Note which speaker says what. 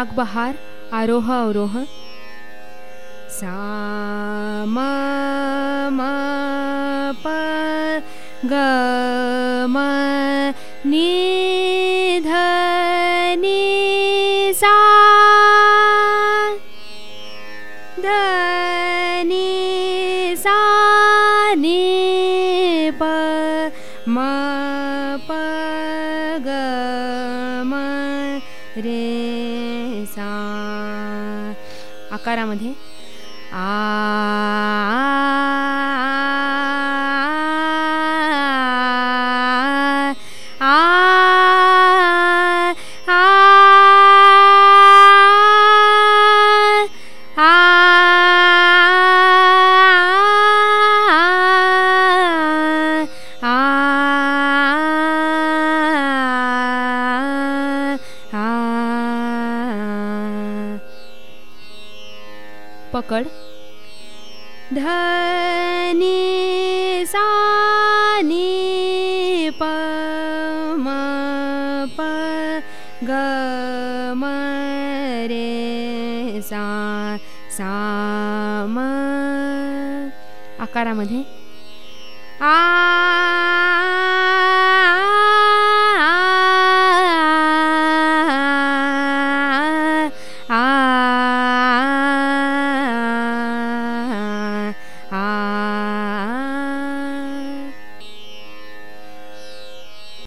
Speaker 1: राग बहार आरोह अवरोह सा म प ग म नि ध नि सा ध नि सा नि प म प ग म रे सा। आकारामध्ये पकड. धनी सानी प म प ग म रे सा सा म. आकारामध्ये. आ